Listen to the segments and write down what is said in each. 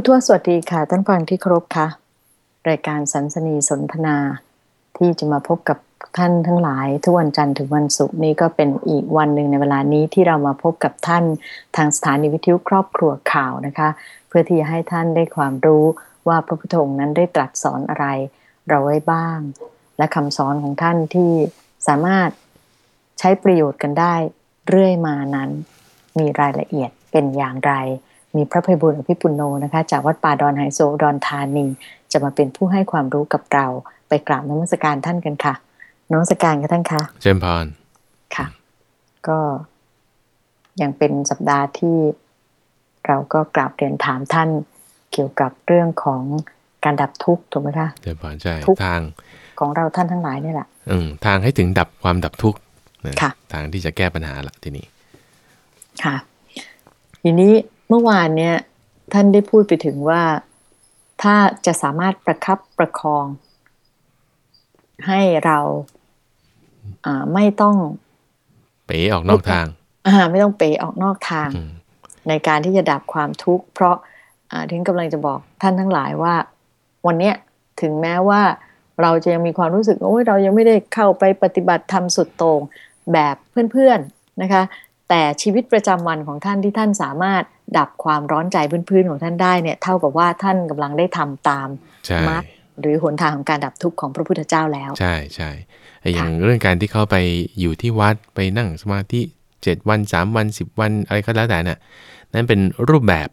ผู้ทั่วสวัสดีค่ะท่านฟังที่เคารพค่ะ รายการสันสนีสนทนาที่จะมาพบกับท่านทั้งหลาย ทุกวันจันทร์ถึงวันศุกร์นี้ก็เป็นอีกวันหนึ่งในเวลานี้ที่เรามาพบกับท่านทางสถานีวิทยุครอบครัวข่าวนะคะ เพื่อที่จะให้ท่านได้ความรู้ว่าพระพุทธองค์นั้นได้ตรัสสอนอะไร เราไว้บ้าง และคำสอนของท่านที่สามารถใช้ประโยชน์กันได้เรื่อยมานั้น มีรายละเอียดเป็นอย่างไร มีพระภัยบุญอภิปุโนนะคะ จากวัดป่าดอนไฮโซดอนธานี จะมาเป็นผู้ให้ความรู้กับเรา ไปกราบนมัสการท่านกันค่ะนมัสการกับท่านคะเจมพรค่ะ ก็ยังเป็นสัปดาห์ที่เราก็กราบเรียนถามท่านเกี่ยวกับเรื่องของการดับทุกข์ถูกไหมคะเจมพรใช่ทุกข์ทางของเราท่านทั้งหลายนี่แหละอืมทางให้ถึงดับความดับทุกข์นะค่ะทางที่จะแก้ปัญหาละทีนี้ ค่ะ ทีนี้ เมื่อวานเนี่ยท่านได้พูดไปถึงว่าถ้าจะสามารถประคับประคอง ให้เราอ่าไม่ต้อง เป๋ออกนอกทางอ่าไม่ต้องเป๋ออกนอกทางอืมในการที่จะดับความทุกข์ เพราะอ่าทิ้งกำลังจะบอกท่านทั้งหลายว่า วันเนี้ยถึงแม้ว่าเราจะยังมีความรู้สึกโอ้ยเรายังไม่ได้เข้าไปปฏิบัติธรรมสุดโต่งแบบเพื่อนๆนะคะ แต่ชีวิตประจำวันของท่านที่ท่านสามารถ ดับความร้อนใจพื้นๆของท่านได้เนี่ยเท่ากับว่าท่านกำลังได้ทำตามใช่มรรคหรือหนทางของการดับทุกข์ของพระพุทธเจ้าแล้ว ใช่ใช่ไอ้อย่างเรื่องการที่เขาไปอยู่ที่วัดไปนั่งสมาธิเจ็ดวันสามวันสิบวันอะไรก็แล้วแต่น่ะนั่นเป็นรูปแบบ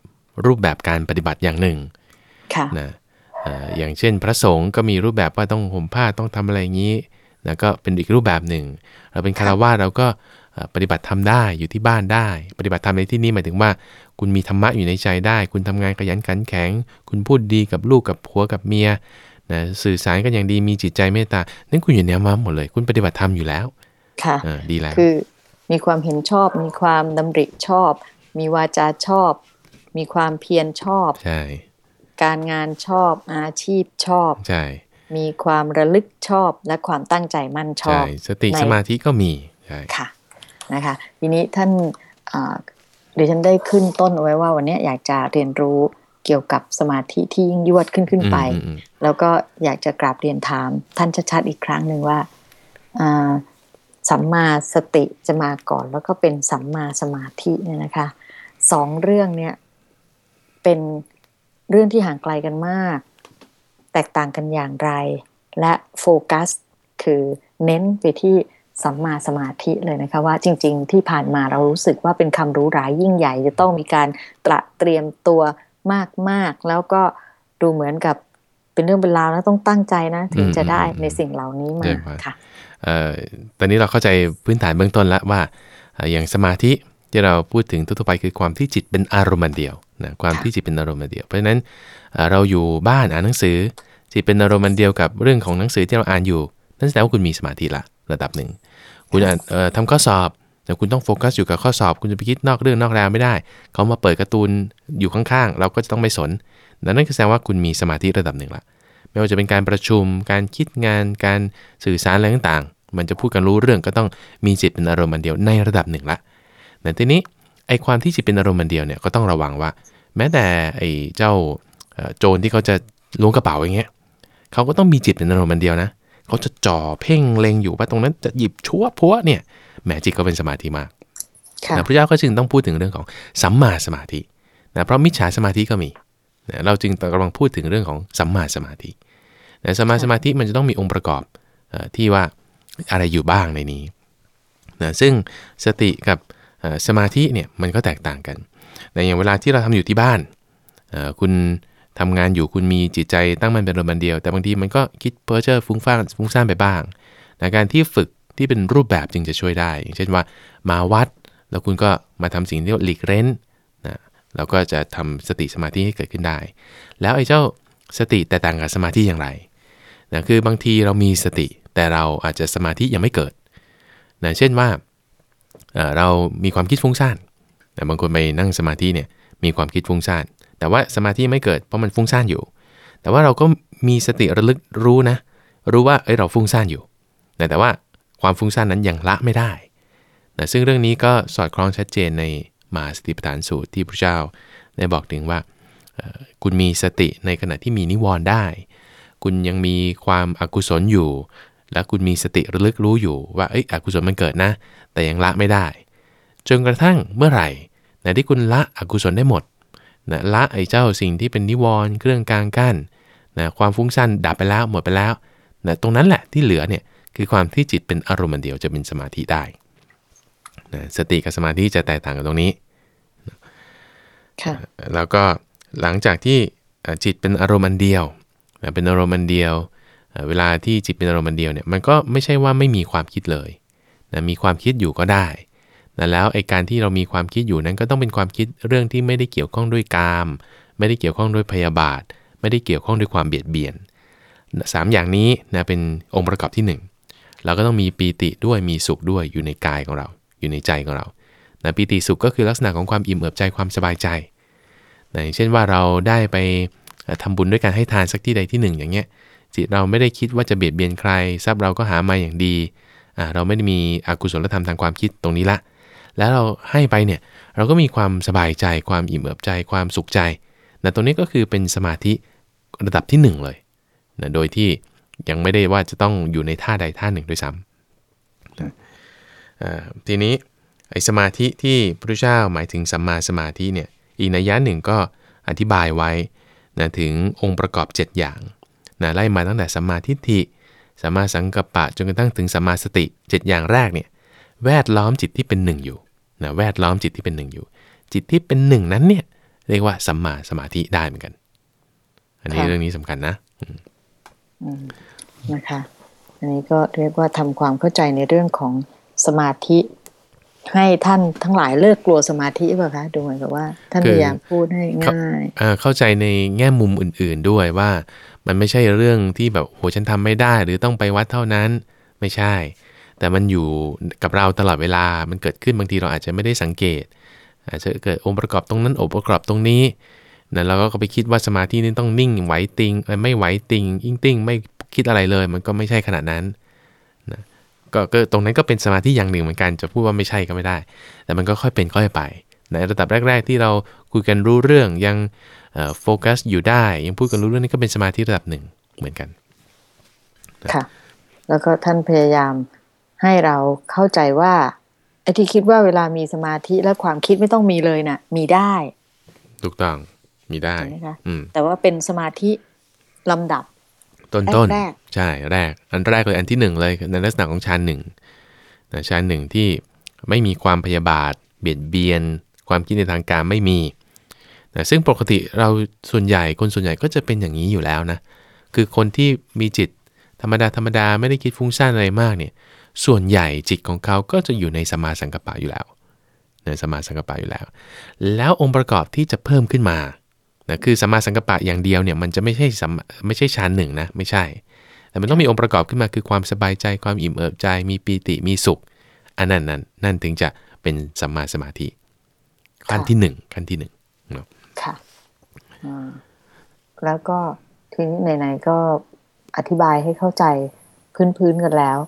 รูปแบบการปฏิบัติอย่างหนึ่งค่ะนะเอ่ออย่างเช่นพระสงฆ์ก็มีรูปแบบว่าต้องห่มผ้าต้องทำอะไรอย่างนี้นะก็เป็นอีกรูปแบบหนึ่ง เราเป็นคารวะเราก็เอ่อ ปฏิบัติธรรมได้อยู่ที่บ้านได้ ปฏิบัติธรรมในที่นี้หมายถึงว่า คุณมีธรรมะอยู่ในใจได้ คุณทำงานขยันขันแข็ง คุณพูดดีกับลูกกับผัวกับเมียนะสื่อสารกันอย่างดีมีจิตใจเมตตานั่นคุณอยู่ในมาหมดเลย คุณปฏิบัติธรรมอยู่แล้วค่ะเออดีแล้วคือมีความเห็นชอบ มีความดำริชอบ มีวาจาชอบ มีความเพียรชอบใช่การงานชอบอาชีพชอบใช่มีความระลึกชอบและความตั้งใจมั่นชอใช่บสติในสมาธิก็มีใช่ค่ะ นะคะ ทีนี้ท่านอ่าดิฉันได้ขึ้นต้นเอาไว้ว่าวันนี้อยากจะเรียนรู้เกี่ยวกับสมาธิที่ยิ่งยวดขึ้นขึ้นไปอืมอืมแล้วก็อยากจะกราบเรียนถามท่านชัดๆอีกครั้งหนึ่งว่าอ่าสัมมาสติจะมาก่อน แล้วก็เป็นสัมมาสมาธิเนี่ยนะคะสองเรื่องเนี่ยเป็นเรื่องที่ห่างไกลกันมาก แตกต่างกันอย่างไร และโฟกัสคือเน้นไปที่ สัมมาสมาธิเลยนะคะว่าจริง ๆ ที่ผ่านมาเรารู้สึกว่าเป็นคำรู้ร้ายยิ่งใหญ่ จะต้องมีการตระเตรียมตัวมากๆ แล้วก็ดูเหมือนกับเป็นเรื่องเป็นราวนะต้องตั้งใจนะ ถึงจะได้ในสิ่งเหล่านี้มาค่ะเอ่อตอนนี้เราเข้าใจพื้นฐานเบื้องต้นแล้วว่าเอ่ออย่างสมาธิที่เราพูดถึงทั่วๆไปคือความที่จิตเป็นอารมณ์อันเดียวนะความค่ะที่จิตเป็นอารมณ์อันเดียว เพราะฉะนั้นเอ่อเราอยู่บ้านอ่านหนังสือจิตเป็นอารมณ์อันเดียวกับเรื่องของหนังสือที่เราอ่านอยู่นั่นแสดงว่าคุณมีสมาธิละ ระดับหนึ่ง คุณอ่านเอ่อทำข้อสอบ แต่คุณต้องโฟกัสอยู่กับข้อสอบ คุณจะไปคิดนอกเรื่องนอกราวไม่ได้ เขามาเปิดการ์ตูนอยู่ข้างๆ เราก็จะต้องไม่สนนั่นคือแสดงว่าคุณมีสมาธิระดับหนึ่งละไม่ว่าจะเป็นการประชุม การคิดงาน การสื่อสารอะไรต่างๆ มันจะพูดกันรู้เรื่องก็ต้องมีจิตเป็นอารมณ์อันเดียวในระดับหนึ่งละแต่ทีนี้ไอ้ความที่จิตเป็นอารมณ์อันเดียวเนี่ยก็ต้องระวังว่า แม้แต่ไอ้เจ้าโจรที่เขาจะล้วงกระเป๋าอย่างเงี้ยเขาก็ต้องมีจิตเป็นอารมณ์อันเดียวนะเขาจะจ่อเพ่งเล็งอยู่ว่าตรงนั้นจะหยิบชั่วพัวเนี่ยแหมจิตก็เป็นสมาธิมากค่ะนะพระเจ้าก็จึงต้องพูดถึงเรื่องของสัมมาสมาธินะเพราะมิจฉาสมาธิก็มีนะเราจึงกำลังพูดถึงเรื่องของสัมมาสมาธินะสัมมาสมาธิมันจะต้องมีองค์ประกอบเออที่ว่าอะไรอยู่บ้างในนี้นะซึ่งสติกับเอ่อสมาธิเนี่ยมันก็แตกต่างกันแต่อย่างเวลาที่เราทำอยู่ที่บ้านเอ่อคุณ ทำงานอยู่คุณมีจิตใจตั้งมันเป็นรมันเดียว แต่บางทีมันก็คิดเพ้อเจ้อฟุ้งซ่านฟุ้งซ่านไปบ้างนะการที่ฝึกที่เป็นรูปแบบจึงจะช่วยได้ อย่างเช่นว่ามาวัด แล้วคุณก็มาทำสิ่งที่เรียกหลีกเร้นนะแล้วก็จะทำสติสมาธิให้เกิดขึ้นได้ แล้วไอ้เจ้าสติแตกต่างกับสมาธิอย่างไรนะคือบางทีเรามีสติแต่เราอาจจะสมาธิยังไม่เกิดนะเช่นว่าเอ่อเรามีความคิดฟุ้งซ่านนะบางคนไปนั่งสมาธิเนี่ยมีความคิดฟุ้งซ่าน แต่ว่าสมาธิไม่เกิดเพราะมันฟุ้งซ่านอยู่ แต่ว่าเราก็มีสติระลึกรู้นะ รู้ว่าเอ้ยเราฟุ้งซ่านอยู่ แต่ว่าความฟุ้งซ่านนั้นยังละไม่ได้นะซึ่งเรื่องนี้ก็สอดคล้องชัดเจนในมาสติปัฏฐานสูตรที่พระเจ้าได้บอกถึงว่า คุณมีสติในขณะที่มีนิวรณ์ได้ คุณยังมีความอากุศลอยู่ แล้วคุณมีสติระลึกรู้อยู่ว่าเอ้ยอกุศลมันเกิดนะ แต่ยังละไม่ได้ จนกระทั่งเมื่อไหร่นที่คุณละอกุศลได้หมด นะละไอ้เจ้าสิ่งที่เป็นนิวรณ์เครื่องกลางกั้นนะความฟุ้งซ่านดับไปแล้วหมดไปแล้วนะตรงนั้นแหละที่เหลือเนี่ยคือความที่จิตเป็นอารมณ์เดียวจะเป็นสมาธิได้นะสติกับสมาธิจะแตกต่างกันตรงนี้แล้วก็หลังจากที่จิตเป็นอารมณ์อันเดียวเป็นอารมณ์อันเดียว เวลาที่จิตเป็นอารมณ์อันเดียวเนี่ยมันก็ไม่ใช่ว่าไม่มีความคิดเลยนะมีความคิดอยู่ก็ได้ นะแล้วไอ้การที่เรามีความคิดอยู่นั้นก็ต้องเป็นความคิดเรื่องที่ไม่ได้เกี่ยวข้องด้วยกาม ไม่ได้เกี่ยวข้องด้วยพยาบาท ไม่ได้เกี่ยวข้องด้วยความเบียดเบียนสามอย่างนี้นะเป็นองค์ประกอบที่ 1 เราก็ต้องมีปีติด้วยมีสุขด้วยอยู่ในกายของเรา อยู่ในใจของเรานะปีติสุขก็คือลักษณะของความอิ่มเอิบใจความสบายใจนะเช่นว่าเราได้ไปทำบุญด้วยการให้ทานสักที่ใดที่หนึ่งอย่างเงี้ยจิตเราไม่ได้คิดว่าจะเบียดเบียนใคร ทรัพย์เราก็หามาอย่างดี เราไม่ได้มีอกุศลธรรมทางความคิดตรงนี้ละ แล้วเราให้ไปเนี่ยเราก็มีความสบายใจความอิ่มเอิบใจความสุขใจนะตรงนี้ก็คือเป็นสมาธิระดับที่ 1 เลยนะโดยที่ยังไม่ได้ว่าจะต้องอยู่ในท่าใดท่าหนึ่งด้วยซ้ำนะทีนี้ไอ้สมาธิที่พระพุทธเจ้าหมายถึงสัมมาสมาธิเนี่ยอีกนัยยะหนึ่งก็อธิบายไว้นะถึงองค์ประกอบ 7 อย่างนะไล่มาตั้งแต่สัมมาทิฏฐิสัมมาสังกัปปะจนกระทั่งถึงสัมมาสติ 7 อย่างแรกเนี่ยแวดล้อมจิตที่เป็นหนึ่งอยู่ นะแวดล้อมจิตที่เป็นหนึ่งอยู่ จิตที่เป็นหนึ่งนั้นเนี่ยเรียกว่าสัมมาสมาธิได้เหมือนกัน อันนี้เรื่องนี้สำคัญนะนะคะ อันนี้ก็เรียกว่าทำความเข้าใจในเรื่องของสมาธิให้ท่านทั้งหลายเลิกกลัวสมาธิป่ะคะดูเหมือนกับว่า ท่านพยายามพูดให้ง่ายเข้าใจในแง่มุมอื่น ๆด้วยว่า มันไม่ใช่เรื่องที่แบบโหฉันทำไม่ได้ หรือต้องไปวัดเท่านั้น ไม่ใช่ แต่มันอยู่กับเราตลอดเวลา มันเกิดขึ้นบางทีเราอาจจะไม่ได้สังเกต อาจจะเกิดองค์ประกอบตรงนั้นองค์ประกอบตรงนี้นะเราก็ไปคิดว่าสมาธินี่ต้องนิ่งไหวติงไม่ไหวติงอิ่งติ้งไม่คิดอะไรเลย มันก็ไม่ใช่ขนาดนั้นนะก็ตรงนั้นก็เป็นสมาธิอย่างหนึ่งเหมือนกันจะพูดว่าไม่ใช่ก็ไม่ได้ แต่มันก็ค่อยเป็นค่อยไปในระดับแรก ๆ ที่เราคุยกันรู้เรื่องยังโฟกัสอยู่ได้ ยังพูดกันรู้เรื่องนี้ก็เป็นสมาธิระดับหนึ่งเหมือนกันค่ะแล้วก็ท่านพยายาม ให้เราเข้าใจว่าไอ้ที่คิดว่าเวลามีสมาธิและความคิดไม่ต้องมีเลยนะ่ะ มีได้ ถูกต้องมีได้แต่ว่าเป็นสมาธิลำดับ ต้นต้นใช่แรก อันแรกเลยอันที่หนึ่งเลยในลักษณะของฌานหนึ่งฌานหนึ่งที่ไม่มีความพยาบาท เบียดเบียน ความคิดในทางการไม่มีนะซึ่งปกติเราส่วนใหญ่คนส่วนใหญ่ก็จะเป็นอย่างนี้อยู่แล้วนะ คือคนที่มีจิตธรรมดาธรรมดาไม่ได้คิดฟุ้งซ่านอะไรมากเนี่ย ส่วนใหญ่จิตของเขาก็จะอยู่ในสมาสังกปะอยู่แล้วในสมาสังกปะอยู่แล้ว แล้วองค์ประกอบที่จะเพิ่มขึ้นมานะคือสัมมาสังกัปปะอย่างเดียวเนี่ยมันจะไม่ใช่สัมไม่ใช่ฌานหนึ่งนะไม่ใช่ แต่มันต้องมีองค์ประกอบขึ้นมาคือความสบายใจความอิ่มเอิบใจ มีปีติมีสุข อันนั้นนั้นนั่นถึงจะเป็นสัมมาสมาธิขั้นที่หนึ่งขั้นที่หนึ่งเนาะค่ะแล้วก็ทีนี้ไหนๆก็อธิบายให้เข้าใจพื้นๆกันแล้ว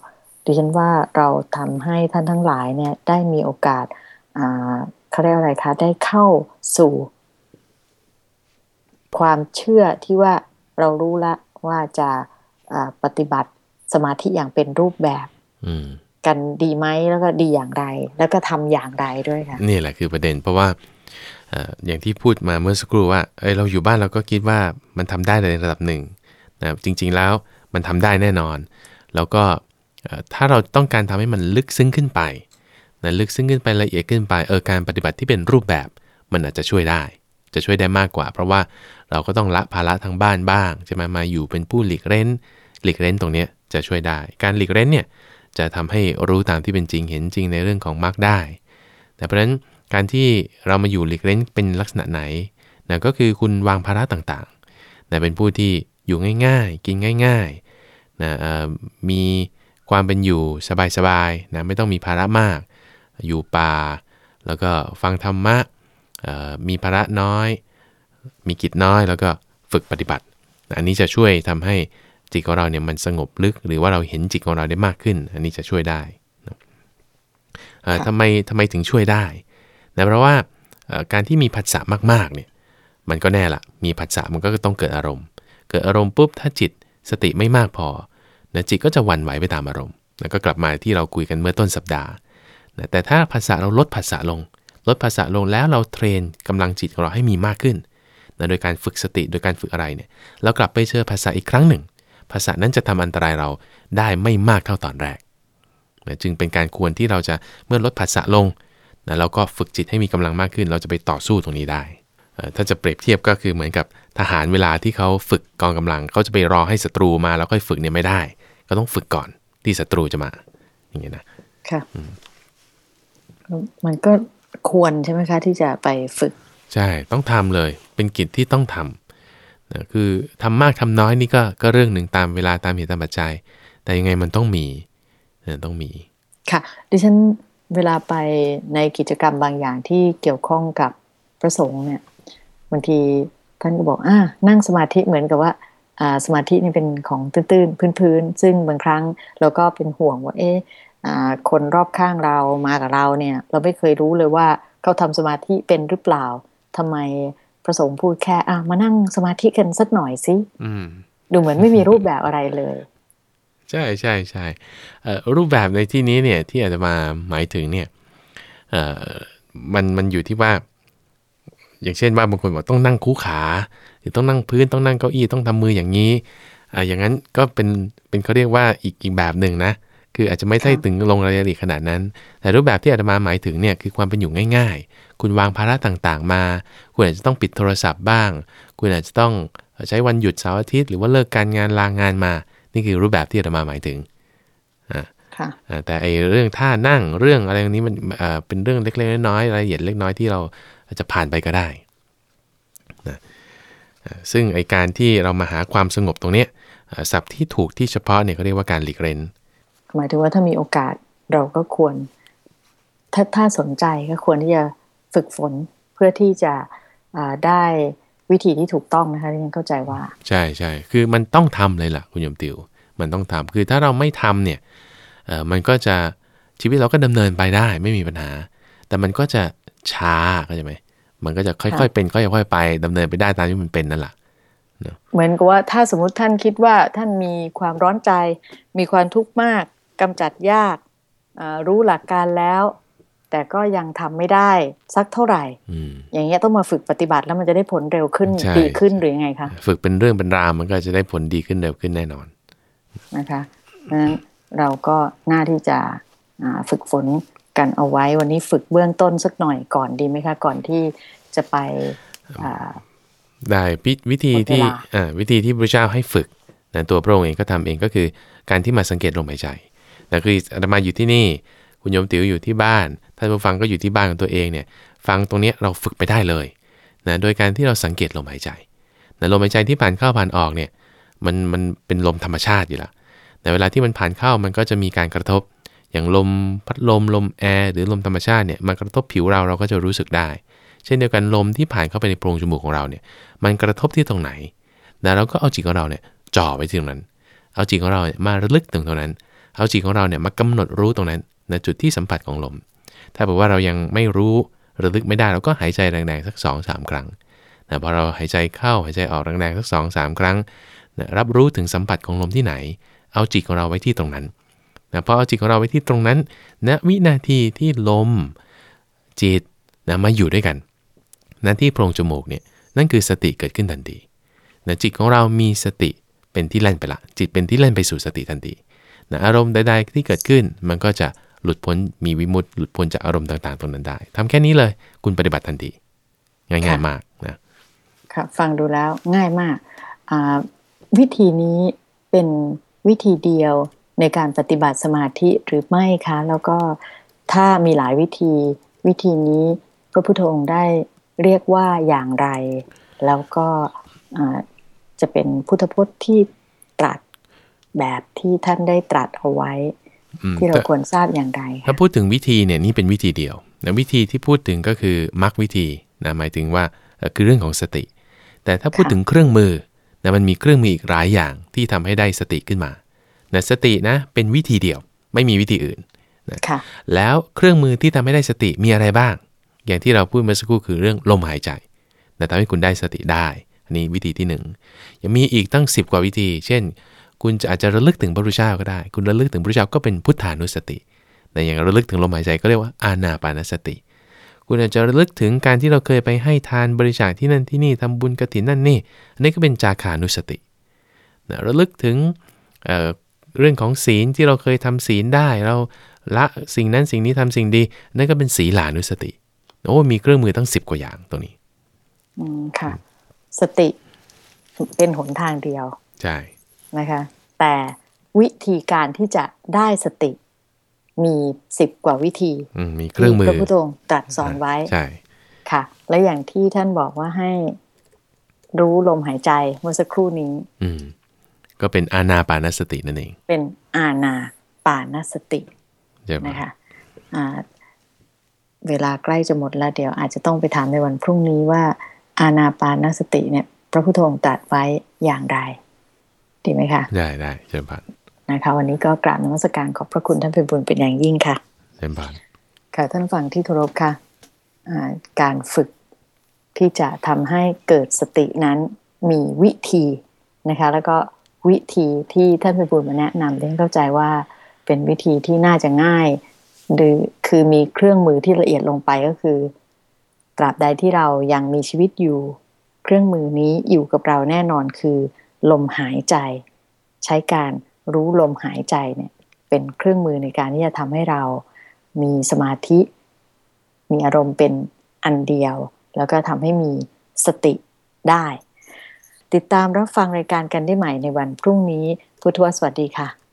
ดิฉันว่าเราทำให้ท่านทั้งหลายเนี่ยได้มีโอกาสอ่าเขาเรียกอะไรคะได้เข้าสู่ ความเชื่อที่ว่าเรารู้ละว่าจะปฏิบัติสมาธิอย่างเป็นรูปแบบกันดีไหมแล้วก็ดีอย่างไร แล้วก็ทำอย่างไรด้วยค่ะนี่แหละคือประเด็นเพราะว่าอย่างที่พูดมาเมื่อสักครู่ว่าเเราอยู่บ้านเราก็คิดว่ามันทำได้ในระดับหนึ่งนะจริง ๆแล้วมันทำได้แน่นอน แล้วก็ ถ้าเราต้องการทำให้มันลึกซึ้งขึ้นไปนะลึกซึ้งขึ้นไปละเอียดขึ้นไปเออการปฏิบัติที่เป็นรูปแบบมันอาจจะช่วยได้ จะช่วยได้มากกว่า เพราะว่าเราก็ต้องละภาระทางบ้านบ้างใช่ไหมาอยู่เป็นผู้หลีกเล่นหลีกเล่นตรงนี้จะช่วยได้ การหลีกเล่นเนี่ยจะทำให้รู้ตามที่เป็นจริงเห็นจริงในเรื่องของมรรคได้ แต่เพราะฉะนั้นการที่เรามาอยู่หลีกเล่นเป็นลักษณะไหนนะก็คือคุณวางภาระต่างๆนะเป็นผู้ที่อยู่ง่ายๆ กินง่ายๆนะมี ความเป็นอยู่สบายๆนะไม่ต้องมีภาระมาก อยู่ป่า แล้วก็ฟังธรรมะมีภาระน้อย มีกิจน้อยแล้วก็ฝึกปฏิบัติ อันนี้จะช่วยทำให้จิตของเราเนี่ยมันสงบลึก หรือว่าเราเห็นจิตของเราได้มากขึ้น อันนี้จะช่วยได้ทำไมทำไมถึงช่วยได้นะเพราะว่าการที่มีผัสสะมากๆเนี่ยมันก็แน่ละมีผัสสะมันก็ต้องเกิดอารมณ์ เกิดอารมณ์ปุ๊บถ้าจิตสติไม่มากพอ นะจิตก็จะหวั่นไหวไปตามอารมณ์แล้วก็กลับมาที่เราคุยกันเมื่อต้นสัปดาห์นะแต่ถ้าภาษาเราลดภาษาลง ลดภาษาลงแล้วเราเทรนกำลังจิตของเราให้มีมากขึ้นนะโดยการฝึกสติโดยการฝึกอะไรเนี่ยเรากลับไปเจอภาษาอีกครั้งหนึ่ง ภาษานั้นจะทำอันตรายเราได้ไม่มากเท่าตอนแรกนะจึงเป็นการควรที่เราจะเมื่อลดภาษาลงนะเราก็ฝึกจิตให้มีกำลังมากขึ้น เราจะไปต่อสู้ตรงนี้ได้ ถ้าจะเปรียบเทียบก็คือเหมือนกับทหารเวลาที่เขาฝึกกองกำลังเขาจะไปรอให้ศัตรูมาแล้วค่อยฝึกเนี่ยไม่ได้ ก็ต้องฝึกก่อนที่ศัตรูจะมา อย่างนี้นะ ค่ะมันก็ควรใช่ไหมคะ ที่จะไปฝึก ใช่ต้องทำเลย เป็นกิจที่ต้องทำนะคือทำมากทำน้อยนี่ก็ก็เรื่องหนึ่งตามเวลาตามเหตุตามปัจจัย แต่ยังไงมันต้องมีนะต้องมี ค่ะ ดิฉันเวลาไปในกิจกรรมบางอย่างที่เกี่ยวข้องกับพระสงฆ์เนี่ย บางทีท่านก็บอกอ่านั่งสมาธิเหมือนกับว่าอ่าสมาธินี่เป็นของตื้นๆพื้นๆ ซึ่งบางครั้งเราก็เป็นห่วงว่า เอ๊ะคนรอบข้างเรามากับเราเนี่ย เราไม่เคยรู้เลยว่าเขาทำสมาธิเป็นหรือเปล่าทำไมพระสงฆ์พูดแค่อะมานั่งสมาธิกันสักหน่อยสิดูเหมือนไม่มีรูปแบบอะไรเลย ใช่ใช่ใช่รูปแบบในที่นี้เนี่ยที่อาจจะมาหมายถึงเนี่ยมันมันอยู่ที่ว่า อย่างเช่นว่าบางคนบอกต้องนั่งคู่ขา หรือต้องนั่งพื้นต้องนั่งเก้าอี้ต้องทำมืออย่างนี้อ่าอย่างนั้นก็เป็นเป็นเขาเรียกว่าอีกอีกแบบหนึ่งนะ คืออาจจะไม่ใช่ถึงลงรายละเอียดขนาดนั้น แต่รูปแบบที่อาตมาหมายถึงเนี่ยคือความเป็นอยู่ง่าย ๆ คุณวางภาระต่างๆ มา คุณอาจจะต้องปิดโทรศัพท์บ้าง คุณอาจจะต้องใช้วันหยุดเสาร์อาทิตย์หรือว่าเลิกการงานลางงานมา นี่คือรูปแบบที่อาตมาหมายถึงแต่ไอเรื่องท่านั่งเรื่องอะไรนี้มันเป็นเรื่องเล็กๆน้อยๆรายละเอียดเล็กน้อยที่เรา จะผ่านไปก็ได้นะซึ่งไอการที่เรามาหาความสงบตรงนี้ศัพท์ที่ถูกที่เฉพาะเนี่ยเขาเรียกว่าการหลีกเล่นหมายถึงว่าถ้ามีโอกาสเราก็ควร ถ้าถ้าสนใจก็ควรที่จะฝึกฝนเพื่อที่จะได้วิธีที่ถูกต้องนะคะที่ฉันเข้าใจว่า ใช่ใช่คือมันต้องทำเลยล่ะคุณยมติว มันต้องทำคือถ้าเราไม่ทำเนี่ยเออมันก็จะชีวิตเราก็ดำเนินไปได้ไม่มีปัญหา แต่มันก็จะ ช้าเข้าใจไหมมันก็จะค่อยๆเป็นค่อยๆไปดำเนินไปได้ตามที่มันเป็นนั่นแหละเหมือนกับว่าถ้าสมมติท่านคิดว่าท่านมีความร้อนใจ มีความทุกข์มากกำจัดยากรู้หลักการแล้ว แต่ก็ยังทำไม่ได้สักเท่าไหร่อย่างเงี้ยต้องมาฝึกปฏิบัติแล้วมันจะได้ผลเร็วขึ้นดีขึ้นหรือยังไงคะฝึกเป็นเรื่องเป็นราวมันก็จะได้ผลดีขึ้นเร็วขึ้นแน่นอนนะคะเพราะฉะนั้นเราก็น่าที่จะฝึกฝน กันเอาไว้ วันนี้ฝึกเบื้องต้นสักหน่อยก่อนดีไหมคะ ก่อนที่จะไปได้วิธีที่วิธีที่พระเจ้าให้ฝึกนะตัวพระองค์เองก็ทำเองก็คือการที่มาสังเกตลมหายใจนะคืออาตมาอยู่ที่นี่ คุณโยมติ๋วอยู่ที่บ้านท่านผู้ฟังก็อยู่ที่บ้านของตัวเองเนี่ย ฟังตรงนี้เราฝึกไปได้เลยนะโดยการที่เราสังเกตลมหายใจนะลมหายใจที่ผ่านเข้าผ่านออกเนี่ยมันมันเป็นลมธรรมชาติอยู่แล้วแต่เวลาที่มันผ่านเข้ามันก็จะมีการกระทบ อย่างลมพัดลมลมแอร์หรือลมธรรมชาติเนี่ยมันกระทบผิวเราเราก็จะรู้สึกได้ เช่นเดียวกันลมที่ผ่านเข้าไปในโพรงจมูกของเราเนี่ยมันกระทบที่ตรงไหนนะเราก็เอาจิตของเราเนี่ยจ่อไปที่ตรงนั้น เอาจิตของเราเนี่ยมาระลึกถึงตรงนั้น เอาจิตของเราเนี่ยมากำหนดรู้ตรงนั้นในจุดที่สัมผัสของลม ถ้าบอกว่าเรายังไม่รู้ระลึกไม่ได้เราก็หายใจแรงๆสัก2อสครั้งนะพอเราหายใจเข้าหายใจออกแรงๆสัก2อสครั้งนะรับรู้ถึงสัมผัสของลมที่ไหน เอาจิตของเราไว้ที่ตรงนั้น นะพอเอาจิตของเราไว้ที่ตรงนั้นณนะวินาทีที่ลมจิตนะมาอยู่ด้วยกันนั่นที่โพรงจมูกเนี่ยนั่นคือสติเกิดขึ้นทันทีนะจิตของเรามีสติเป็นที่เล่นไปละ จิตเป็นที่เล่นไปสู่สติทันทีนะอารมณ์ใดๆที่เกิดขึ้น มันก็จะหลุดพ้นมีวิมุตต์หลุดพ้นจากอารมณ์ต่างๆ ตรงนั้นได้ทำแค่นี้เลยคุณปฏิบัติทันทีง่ายๆมากนะค่ะฟังดูแล้วง่ายมาก วิธีนี้เป็นวิธีเดียว ในการปฏิบัติสมาธิหรือไม่คะ แล้วก็ถ้ามีหลายวิธีวิธีนี้พระพุทธองค์ได้เรียกว่าอย่างไร แล้วก็จะเป็นพุทธพจน์ที่ตรัสแบบที่ท่านได้ตรัสเอาไว้ ที่เราควรทราบอย่างไรถ้าพูดถึงวิธีเนี่ยนี่เป็นวิธีเดียวนะวิธีที่พูดถึงก็คือมรรควิธีนะหมายถึงว่าคือเรื่องของสติ แต่ถ้าพูดถึงเครื่องมือนะมันมีเครื่องมืออีกหลายอย่างที่ทำให้ได้สติขึ้นมา นะสตินะเป็นวิธีเดียวไม่มีวิธีอื่นนะแล้วเครื่องมือที่ทำให้ได้สติมีอะไรบ้าง อย่างที่เราพูดเมื่อสักครู่คือเรื่องลมหายใจแต่ทำให้คุณได้สติได้ อันนี้วิธีที่ 1 ยังมีอีกตั้ง 10 กว่าวิธี เช่น คุณจะอาจจะระลึกถึงพระพุทธเจ้าก็ได้ คุณระลึกถึงพระพุทธเจ้าก็เป็นพุทธานุสติแต่อย่างระลึกถึงลมหายใจก็เรียกว่าอานาปานสติ คุณอาจจะระลึกถึงการที่เราเคยไปให้ทานบริจาคที่นั่นที่นี่ทำบุญกฐินนั่นนี่ อันนี้ก็เป็นจาคานุสตินะระลึกถึง เเรื่องของศีลที่เราเคยทำศีลได้ เราละสิ่งนั้นสิ่งนี้ทำสิ่งดี นั่นก็เป็นศีลานุสติโอ้มีเครื่องมือตั้ง10กว่าอย่างตรงนี้ อืมค่ะ สติเป็นหนทางเดียว ใช่นะคะ แต่วิธีการที่จะได้สติมีสิบกว่าวิธีมีเครื่องมือพระพุทธองค์ตรัสสอนไว้ใช่ค่ะ และอย่างที่ท่านบอกว่าให้รู้ลมหายใจเมื่อสักครู่นี้อืม ก็เป็นอาณาปานสตินั่นเอง เป็นอาณาปานสตินะคะเวลาใกล้จะหมดแล้วเดี๋ยวอาจจะต้องไปถามในวันพรุ่งนี้ว่า อาณาปานสติเนี่ย พระพุทธองค์ตรัสไว้อย่างไร ดีไหมคะได้ได้เชิญผ่านนะคะ วันนี้ก็กราบนมัสการขอบพระคุณท่านเป็นบุญเป็นอย่างยิ่งค่ะเชิญผ่านค่ะท่านฟังที่เคารพค่ะการฝึกที่จะทำให้เกิดสตินั้นมีวิธีนะคะ แล้วก็ วิธีที่ท่านเป็นบุญมาแนะนำเรียนเข้าใจว่าเป็นวิธีที่น่าจะง่ายหรือคือมีเครื่องมือที่ละเอียดลงไปก็คือ ตราบใดที่เรายังมีชีวิตอยู่ เครื่องมือนี้อยู่กับเราแน่นอนคือ ลมหายใจ ใช้การรู้ลมหายใจเนี่ยเป็นเครื่องมือในการที่จะทำให้เรามีสมาธิ มีอารมณ์เป็นอันเดียว แล้วก็ทำให้มีสติได้ ติดตามรับฟังรายการกันได้ใหม่ในวันพรุ่งนี้ พุทธวสวัสดีค่ะ